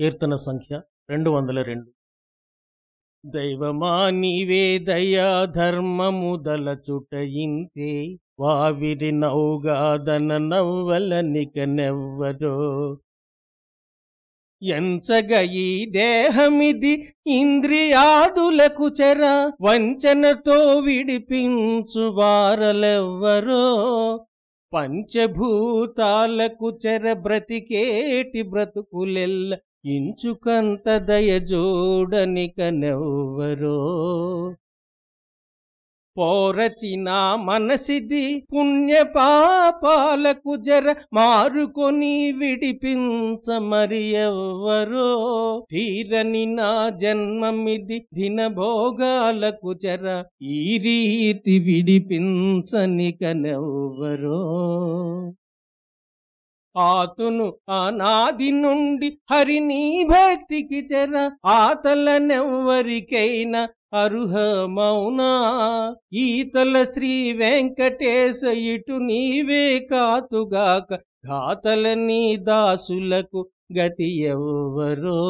కీర్తన సంఖ్య రెండు వందల రెండు. దైవమా నీవే దయా ధర్మము దలచుటయింతే వావిరి నౌగాదన నవ్వల నెవ్వరో ఎంచగ ఈ దేహమిది ఇంద్రియాదులకు చెర వంచనతో విడిపించు వారలెవ్వరో. పంచభూతాలకు చెర బ్రతికేటి బ్రతుకులెల్ల ఇంచుకంత దయజోడనిక నెవ్వరో. పోరచిన మనసిది పుణ్య పాపాలకు జర మారుకొని విడిపించ మరి ఎవ్వరో. తీరని నా జన్మమిది దినభోగాలకు జర ఈ రీతి విడిపించనికనెవ్వరో ఆతును అనాది నుండి హరిని భక్తికి చెర ఆతలనెవ్వరికైనా అర్హమౌనా? ఈతల శ్రీ వెంకటేశ ఇటు నీవే కాతుగాక ఘాతల నీ దాసులకు గతి ఎవ్వరో?